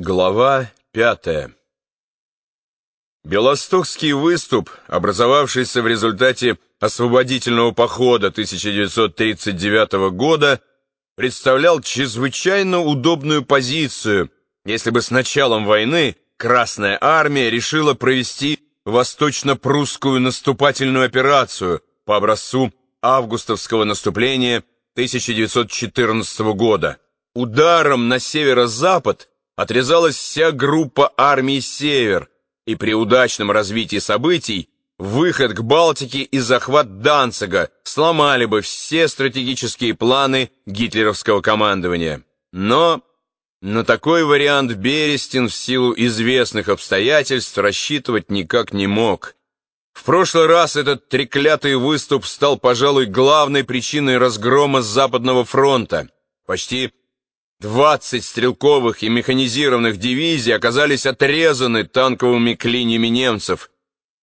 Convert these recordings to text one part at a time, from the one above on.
Глава пятая Белостокский выступ, образовавшийся в результате освободительного похода 1939 года, представлял чрезвычайно удобную позицию, если бы с началом войны Красная Армия решила провести восточно-прусскую наступательную операцию по образцу августовского наступления 1914 года. Ударом на северо-запад отрезалась вся группа армий «Север», и при удачном развитии событий выход к Балтике и захват Данцига сломали бы все стратегические планы гитлеровского командования. Но на такой вариант Берестин в силу известных обстоятельств рассчитывать никак не мог. В прошлый раз этот треклятый выступ стал, пожалуй, главной причиной разгрома Западного фронта. Почти 20 стрелковых и механизированных дивизий оказались отрезаны танковыми клиньями немцев.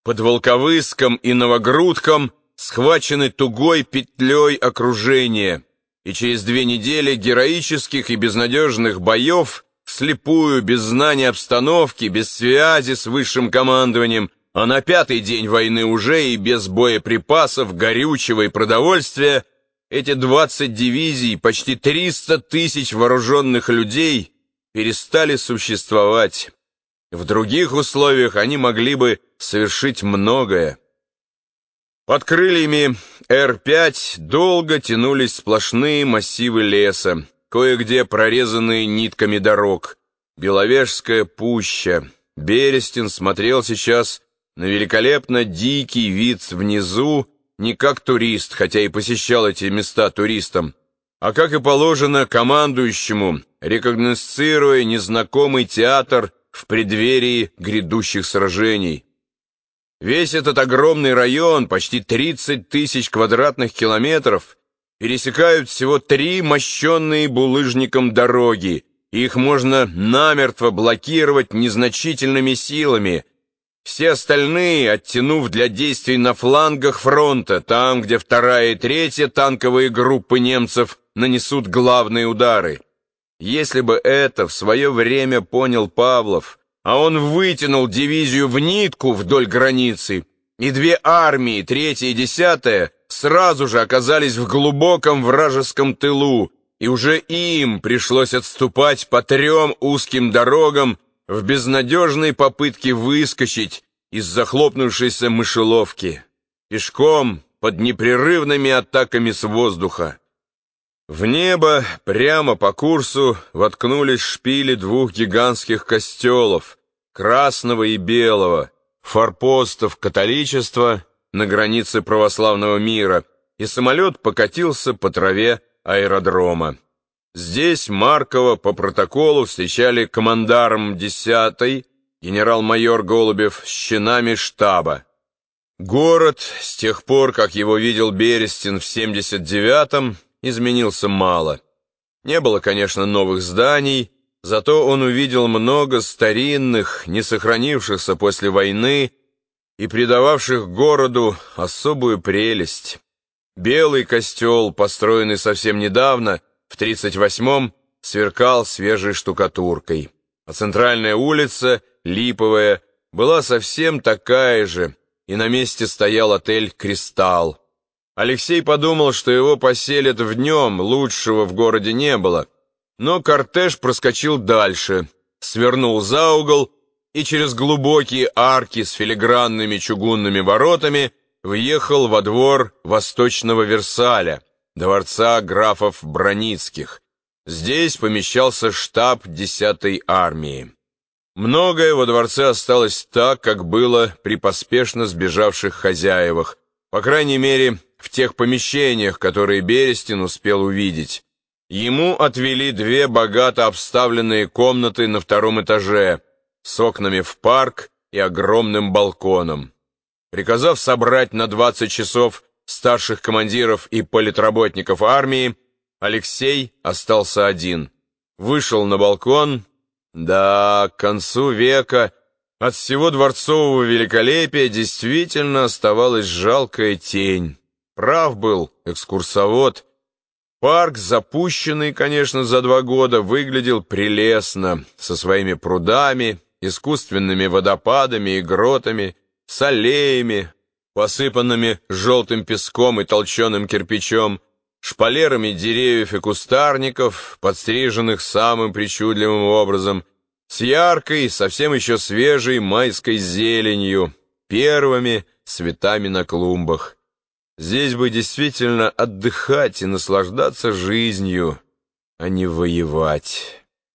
Под Волковыском и Новогрудком схвачены тугой петлей окружения. И через две недели героических и безнадежных боев, вслепую, без знания обстановки, без связи с высшим командованием, а на пятый день войны уже и без боеприпасов, горючего и продовольствия – эти 20 дивизий, почти 300 тысяч вооруженных людей перестали существовать. В других условиях они могли бы совершить многое. Под крыльями Р-5 долго тянулись сплошные массивы леса, кое-где прорезанные нитками дорог. Беловежская пуща. Берестин смотрел сейчас на великолепно дикий вид внизу, не как турист, хотя и посещал эти места туристам, а как и положено командующему, рекогносцируя незнакомый театр в преддверии грядущих сражений. Весь этот огромный район, почти 30 тысяч квадратных километров, пересекают всего три мощенные булыжником дороги, их можно намертво блокировать незначительными силами – все остальные, оттянув для действий на флангах фронта, там, где вторая и третья танковые группы немцев нанесут главные удары. Если бы это в свое время понял Павлов, а он вытянул дивизию в нитку вдоль границы, и две армии, третья и десятая, сразу же оказались в глубоком вражеском тылу, и уже им пришлось отступать по трем узким дорогам, в безнадежной попытке выскочить из захлопнувшейся мышеловки, пешком под непрерывными атаками с воздуха. В небо прямо по курсу воткнулись шпили двух гигантских костелов, красного и белого, форпостов католичества на границе православного мира, и самолет покатился по траве аэродрома. Здесь Маркова по протоколу встречали командарм 10-й, генерал-майор Голубев, с чинами штаба. Город, с тех пор, как его видел Берестин в 79-м, изменился мало. Не было, конечно, новых зданий, зато он увидел много старинных, не сохранившихся после войны и придававших городу особую прелесть. Белый костел, построенный совсем недавно, в 38-м сверкал свежей штукатуркой, а центральная улица, Липовая, была совсем такая же, и на месте стоял отель «Кристалл». Алексей подумал, что его поселят в днем, лучшего в городе не было. Но кортеж проскочил дальше, свернул за угол и через глубокие арки с филигранными чугунными воротами въехал во двор Восточного Версаля, дворца графов Броницких. Здесь помещался штаб 10-й армии. Многое во дворце осталось так, как было при поспешно сбежавших хозяевах, по крайней мере, в тех помещениях, которые Берестин успел увидеть. Ему отвели две богато обставленные комнаты на втором этаже с окнами в парк и огромным балконом. Приказав собрать на 20 часов старших командиров и политработников армии, Алексей остался один. Вышел на балкон. Да, к концу века от всего дворцового великолепия действительно оставалась жалкая тень. Прав был экскурсовод. Парк, запущенный, конечно, за два года, выглядел прелестно, со своими прудами, искусственными водопадами и гротами, с аллеями, посыпанными желтым песком и толченым кирпичом, шпалерами деревьев и кустарников, подстриженных самым причудливым образом, с яркой, совсем еще свежей майской зеленью, первыми цветами на клумбах. Здесь бы действительно отдыхать и наслаждаться жизнью, а не воевать».